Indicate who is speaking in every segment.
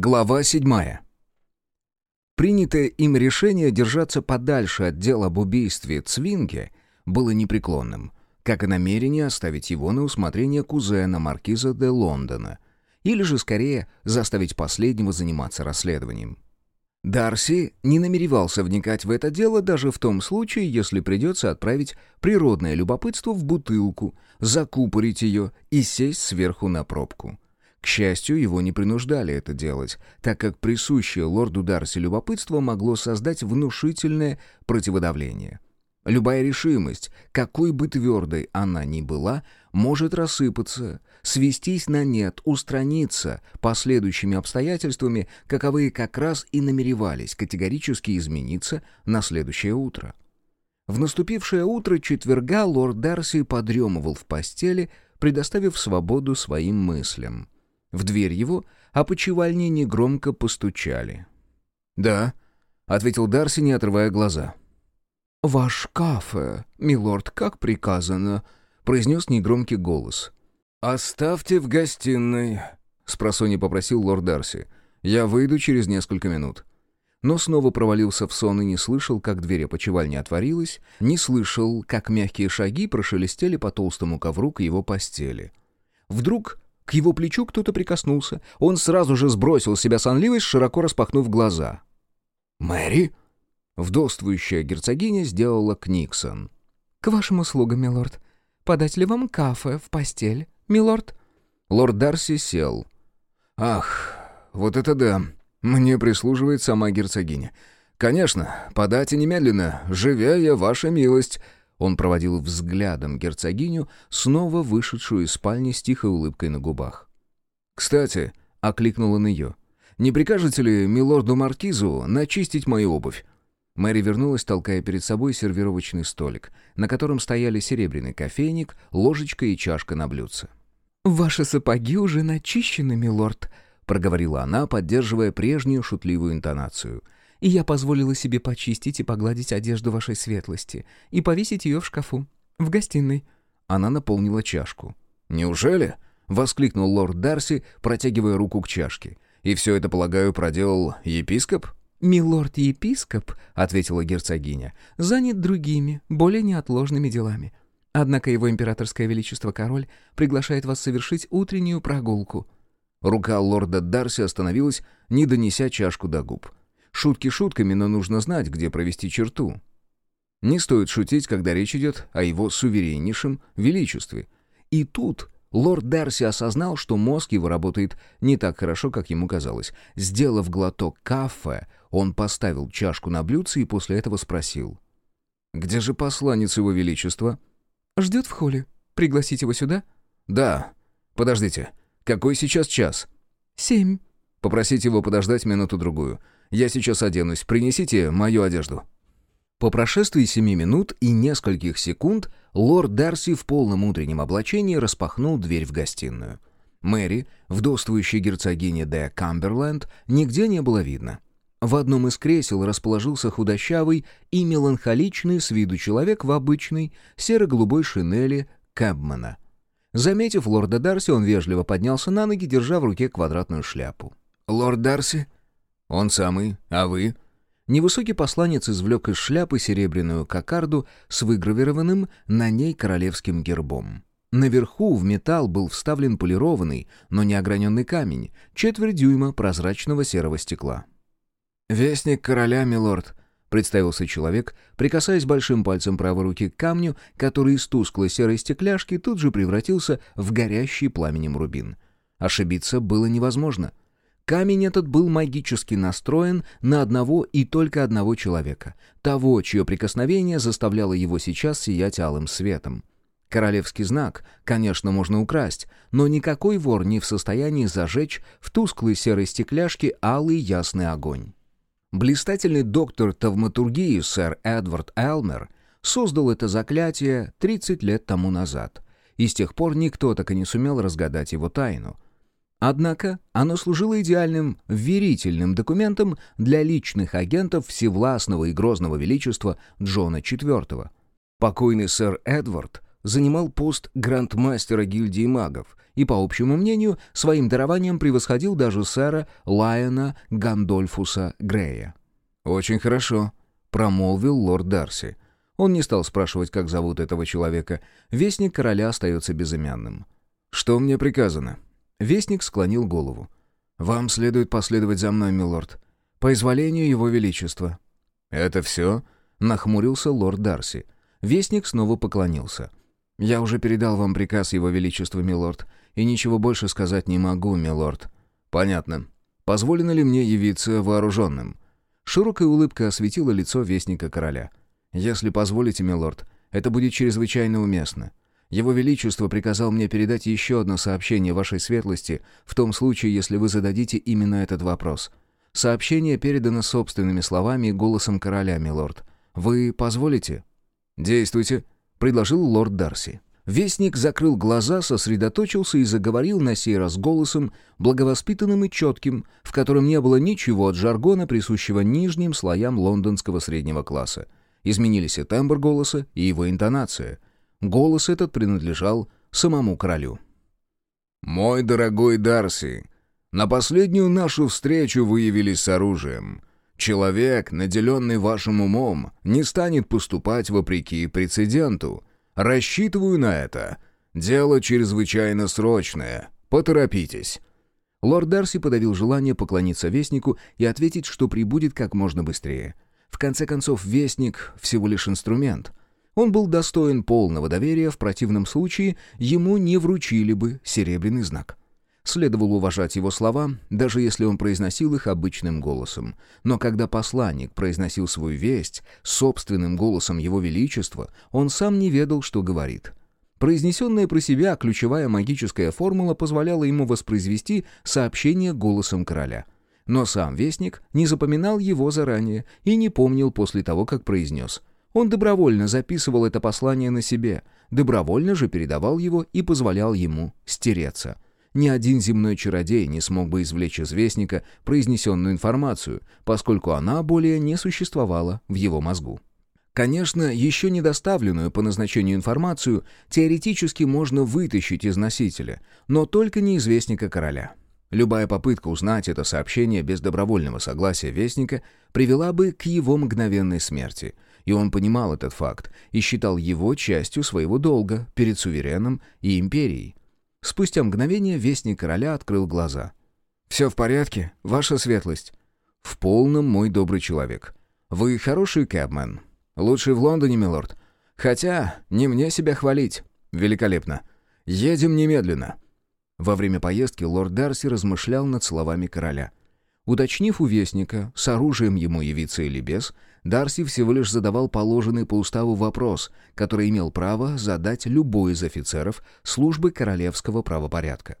Speaker 1: Глава седьмая. Принятое им решение держаться подальше от дел об убийстве Цвинге было непреклонным, как и намерение оставить его на усмотрение кузена маркиза де Лондона, или же, скорее, заставить последнего заниматься расследованием. Дарси не намеревался вникать в это дело даже в том случае, если придется отправить природное любопытство в бутылку, закупорить ее и сесть сверху на пробку. К счастью, его не принуждали это делать, так как присущее лорду Дарси любопытство могло создать внушительное противодавление. Любая решимость, какой бы твердой она ни была, может рассыпаться, свестись на нет, устраниться последующими обстоятельствами, каковые как раз и намеревались категорически измениться на следующее утро. В наступившее утро четверга лорд Дарси подремывал в постели, предоставив свободу своим мыслям. В дверь его опочивальни негромко постучали. «Да», — ответил Дарси, не отрывая глаза. «Ваш кафе, милорд, как приказано», — произнес негромкий голос. «Оставьте в гостиной», — спросони попросил лорд Дарси. «Я выйду через несколько минут». Но снова провалился в сон и не слышал, как дверь опочивальни отворилась, не слышал, как мягкие шаги прошелестели по толстому ковру к его постели. Вдруг к его плечу кто-то прикоснулся. Он сразу же сбросил с себя сонливость, широко распахнув глаза. «Мэри?» Вдовствующая герцогиня сделала Книксон.
Speaker 2: «К вашим услугам, милорд. Подать ли вам кафе в постель, милорд?»
Speaker 1: Лорд Дарси сел. «Ах, вот это да! Мне прислуживает сама герцогиня. Конечно, подайте немедленно, живя я ваша милость!» Он проводил взглядом герцогиню, снова вышедшую из спальни с тихой улыбкой на губах. «Кстати», — окликнул он ее, — «не прикажете ли милорду Маркизу начистить мою обувь?» Мэри вернулась, толкая перед собой сервировочный столик, на котором стояли серебряный кофейник, ложечка и чашка на блюдце.
Speaker 2: «Ваши сапоги уже начищены, милорд», — проговорила она, поддерживая прежнюю шутливую интонацию — и я позволила себе почистить и погладить одежду вашей светлости и повесить ее в шкафу, в гостиной».
Speaker 1: Она наполнила чашку. «Неужели?» — воскликнул лорд Дарси, протягивая руку к чашке. «И все это, полагаю, проделал епископ?»
Speaker 2: «Милорд-епископ», — ответила герцогиня, — «занят другими, более неотложными делами. Однако его императорское величество король приглашает вас совершить утреннюю прогулку».
Speaker 1: Рука лорда Дарси остановилась, не донеся чашку до губ. Шутки шутками, но нужно знать, где провести черту. Не стоит шутить, когда речь идет о его сувереннейшем величестве. И тут лорд Дарси осознал, что мозг его работает не так хорошо, как ему казалось. Сделав глоток кафе, он поставил чашку на блюдце и после этого спросил. «Где же посланец его величества?»
Speaker 2: «Ждет в холле. Пригласить его сюда?»
Speaker 1: «Да. Подождите. Какой сейчас час?»
Speaker 2: «Семь».
Speaker 1: «Попросите его подождать минуту-другую. Я сейчас оденусь. Принесите мою одежду». По прошествии семи минут и нескольких секунд лорд Дарси в полном утреннем облачении распахнул дверь в гостиную. Мэри, вдовствующей герцогиня де Камберленд, нигде не было видно. В одном из кресел расположился худощавый и меланхоличный с виду человек в обычной серо-голубой шинели Кэбмана. Заметив лорда Дарси, он вежливо поднялся на ноги, держа в руке квадратную шляпу. «Лорд Дарси?» «Он самый. А вы?» Невысокий посланец извлек из шляпы серебряную кокарду с выгравированным на ней королевским гербом. Наверху в металл был вставлен полированный, но не ограненный камень, четверть дюйма прозрачного серого стекла. «Вестник короля, милорд», — представился человек, прикасаясь большим пальцем правой руки к камню, который из тусклой серой стекляшки тут же превратился в горящий пламенем рубин. Ошибиться было невозможно — Камень этот был магически настроен на одного и только одного человека, того, чье прикосновение заставляло его сейчас сиять алым светом. Королевский знак, конечно, можно украсть, но никакой вор не в состоянии зажечь в тусклой серой стекляшке алый ясный огонь. Блистательный доктор тавматургии сэр Эдвард Элмер создал это заклятие 30 лет тому назад, и с тех пор никто так и не сумел разгадать его тайну — Однако оно служило идеальным верительным документом для личных агентов всевластного и грозного величества Джона IV. Покойный сэр Эдвард занимал пост грандмастера гильдии магов и, по общему мнению, своим дарованием превосходил даже сэра Лайона Гандольфуса Грея. «Очень хорошо», — промолвил лорд Дарси. Он не стал спрашивать, как зовут этого человека. Вестник короля остается безымянным. «Что мне приказано?» Вестник склонил голову. «Вам следует последовать за мной, милорд. По изволению его величества». «Это все?» — нахмурился лорд Дарси. Вестник снова поклонился. «Я уже передал вам приказ его величества, милорд, и ничего больше сказать не могу, милорд». «Понятно. Позволено ли мне явиться вооруженным?» Широкая улыбка осветила лицо Вестника Короля. «Если позволите, милорд, это будет чрезвычайно уместно. Его Величество приказал мне передать еще одно сообщение вашей светлости в том случае, если вы зададите именно этот вопрос. Сообщение передано собственными словами и голосом короля, милорд. Вы позволите?» «Действуйте», — предложил лорд Дарси. Вестник закрыл глаза, сосредоточился и заговорил на сей раз голосом, благовоспитанным и четким, в котором не было ничего от жаргона, присущего нижним слоям лондонского среднего класса. Изменились и тембр голоса, и его интонация. Голос этот принадлежал самому королю. «Мой дорогой Дарси, на последнюю нашу встречу вы явились с оружием. Человек, наделенный вашим умом, не станет поступать вопреки прецеденту. Рассчитываю на это. Дело чрезвычайно срочное. Поторопитесь». Лорд Дарси подавил желание поклониться Вестнику и ответить, что прибудет как можно быстрее. В конце концов, Вестник — всего лишь инструмент. Он был достоин полного доверия, в противном случае ему не вручили бы серебряный знак. Следовало уважать его слова, даже если он произносил их обычным голосом. Но когда посланник произносил свою весть собственным голосом его величества, он сам не ведал, что говорит. Произнесенная про себя ключевая магическая формула позволяла ему воспроизвести сообщение голосом короля. Но сам вестник не запоминал его заранее и не помнил после того, как произнес. Он добровольно записывал это послание на себе, добровольно же передавал его и позволял ему стереться. Ни один земной чародей не смог бы извлечь из Вестника произнесенную информацию, поскольку она более не существовала в его мозгу. Конечно, еще не доставленную по назначению информацию теоретически можно вытащить из носителя, но только не из Вестника Короля. Любая попытка узнать это сообщение без добровольного согласия Вестника привела бы к его мгновенной смерти — и он понимал этот факт и считал его частью своего долга перед сувереном и империей. Спустя мгновение вестник короля открыл глаза. «Все в порядке, ваша светлость?» «В полном, мой добрый человек. Вы хороший кэбмен. Лучший в Лондоне, милорд. Хотя, не мне себя хвалить. Великолепно. Едем немедленно». Во время поездки лорд Дарси размышлял над словами короля. Уточнив у вестника, с оружием ему явиться или без, Дарси всего лишь задавал положенный по уставу вопрос, который имел право задать любой из офицеров службы королевского правопорядка.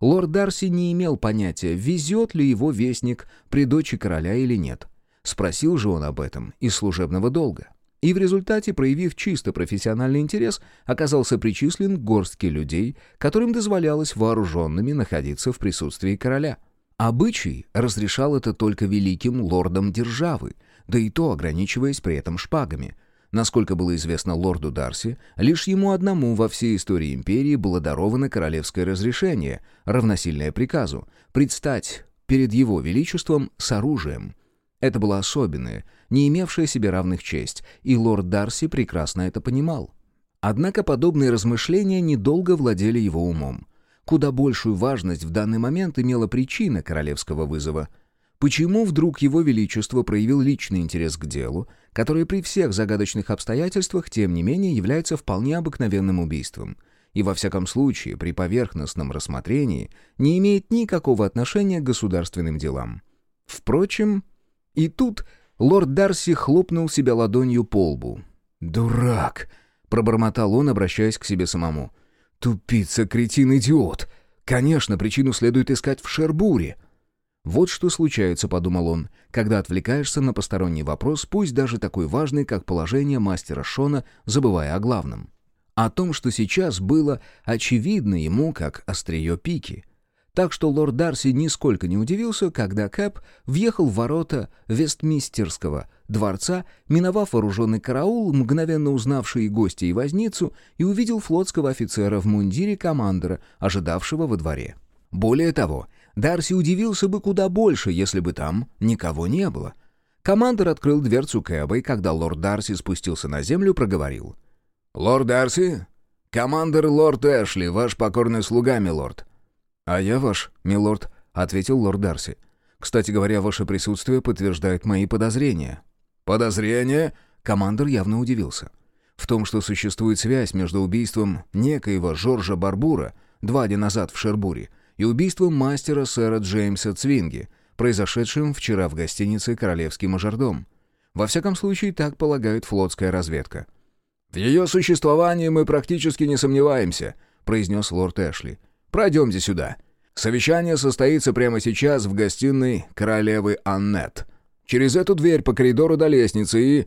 Speaker 1: Лорд Дарси не имел понятия, везет ли его вестник при дочи короля или нет. Спросил же он об этом из служебного долга. И в результате, проявив чисто профессиональный интерес, оказался причислен горстке людей, которым дозволялось вооруженными находиться в присутствии короля. Обычай разрешал это только великим лордам державы, да и то ограничиваясь при этом шпагами. Насколько было известно лорду Дарси, лишь ему одному во всей истории империи было даровано королевское разрешение, равносильное приказу, предстать перед его величеством с оружием. Это была особенная, не имевшая себе равных честь, и лорд Дарси прекрасно это понимал. Однако подобные размышления недолго владели его умом. Куда большую важность в данный момент имела причина королевского вызова — Почему вдруг его величество проявил личный интерес к делу, которое при всех загадочных обстоятельствах, тем не менее, является вполне обыкновенным убийством, и во всяком случае при поверхностном рассмотрении не имеет никакого отношения к государственным делам? Впрочем, и тут лорд Дарси хлопнул себя ладонью по лбу. «Дурак!» — пробормотал он, обращаясь к себе самому. «Тупица, кретин, идиот! Конечно, причину следует искать в Шербуре!» «Вот что случается», — подумал он, «когда отвлекаешься на посторонний вопрос, пусть даже такой важный, как положение мастера Шона, забывая о главном». О том, что сейчас было очевидно ему, как острие пики. Так что лорд Дарси нисколько не удивился, когда Кэп въехал в ворота Вестмистерского дворца, миновав вооруженный караул, мгновенно узнавший гостя, и возницу, и увидел флотского офицера в мундире командора, ожидавшего во дворе. Более того, Дарси удивился бы куда больше, если бы там никого не было. Командор открыл дверцу Кэба, и когда лорд Дарси спустился на землю, проговорил. «Лорд Дарси? Командор лорд Эшли, ваш покорный слуга, милорд». «А я ваш, милорд», — ответил лорд Дарси. «Кстати говоря, ваше присутствие подтверждает мои подозрения». «Подозрения?» — командор явно удивился. «В том, что существует связь между убийством некоего Жоржа Барбура два дня назад в Шербуре и убийством мастера сэра Джеймса Цвинги, произошедшим вчера в гостинице «Королевский мажордом». Во всяком случае, так полагает флотская разведка». «В ее существовании мы практически не сомневаемся», — произнес лорд Эшли. Пройдемте сюда. Совещание состоится прямо сейчас в гостиной королевы Аннет. Через эту дверь по коридору до лестницы и...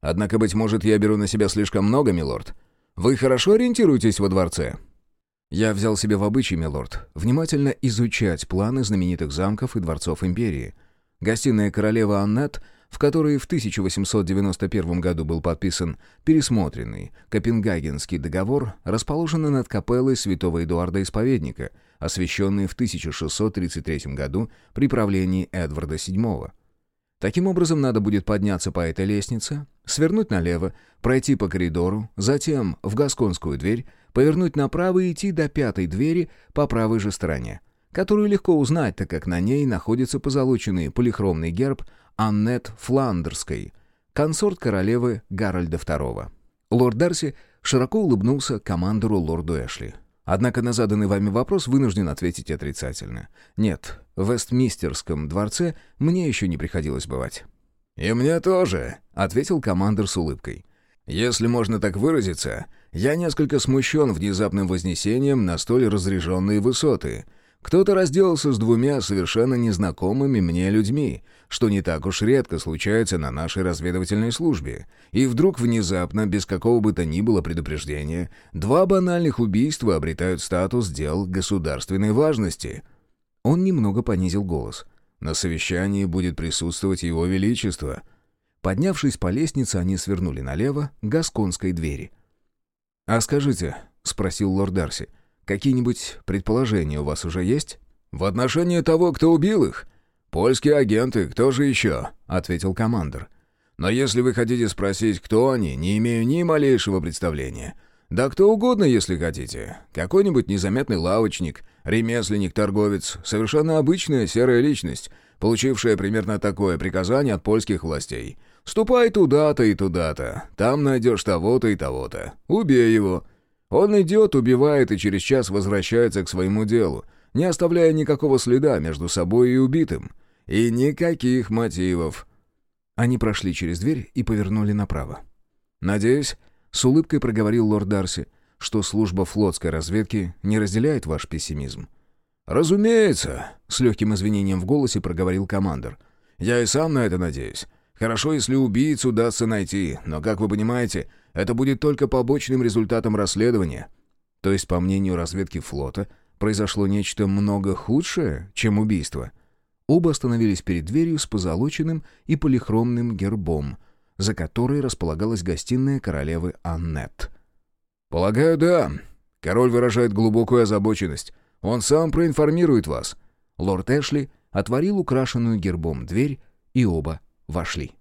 Speaker 1: Однако, быть может, я беру на себя слишком много, милорд. Вы хорошо ориентируетесь во дворце?» Я взял себе в обычай, милорд, внимательно изучать планы знаменитых замков и дворцов империи. Гостиная королевы Аннет в которой в 1891 году был подписан пересмотренный Копенгагенский договор, расположены над капеллой святого Эдуарда Исповедника, освященной в 1633 году при правлении Эдварда VII. Таким образом, надо будет подняться по этой лестнице, свернуть налево, пройти по коридору, затем в Гасконскую дверь, повернуть направо и идти до пятой двери по правой же стороне, которую легко узнать, так как на ней находится позолоченный полихромный герб Аннет Фландерской, консорт королевы Гарольда II. Лорд Дарси широко улыбнулся командору лорду Эшли. Однако на заданный вами вопрос вынужден ответить отрицательно. Нет, в Вестмистерском дворце мне еще не приходилось бывать. «И мне тоже», — ответил командор с улыбкой. «Если можно так выразиться, я несколько смущен внезапным вознесением на столь разряженные высоты. Кто-то разделался с двумя совершенно незнакомыми мне людьми, что не так уж редко случается на нашей разведывательной службе. И вдруг внезапно, без какого бы то ни было предупреждения, два банальных убийства обретают статус дел государственной важности. Он немного понизил голос. На совещании будет присутствовать его величество. Поднявшись по лестнице, они свернули налево к гасконской двери. «А скажите», — спросил лорд Дарси, — «какие-нибудь предположения у вас уже есть?» «В отношении того, кто убил их?» «Польские агенты, кто же еще?» — ответил командир. «Но если вы хотите спросить, кто они, не имею ни малейшего представления. Да кто угодно, если хотите. Какой-нибудь незаметный лавочник, ремесленник, торговец, совершенно обычная серая личность, получившая примерно такое приказание от польских властей. Ступай туда-то и туда-то, там найдешь того-то и того-то. Убей его». Он идет, убивает и через час возвращается к своему делу, не оставляя никакого следа между собой и убитым. И никаких мотивов. Они прошли через дверь и повернули направо. «Надеюсь», — с улыбкой проговорил лорд Дарси, «что служба флотской разведки не разделяет ваш пессимизм». «Разумеется», — с легким извинением в голосе проговорил командор. «Я и сам на это надеюсь. Хорошо, если убийцу удастся найти, но, как вы понимаете, это будет только побочным результатом расследования». То есть, по мнению разведки флота, произошло нечто много худшее, чем убийство. Оба остановились перед дверью с позолоченным и полихромным гербом, за которой располагалась гостиная королевы Аннет. «Полагаю, да. Король выражает глубокую озабоченность. Он сам проинформирует вас». Лорд Эшли отворил украшенную гербом дверь, и оба вошли.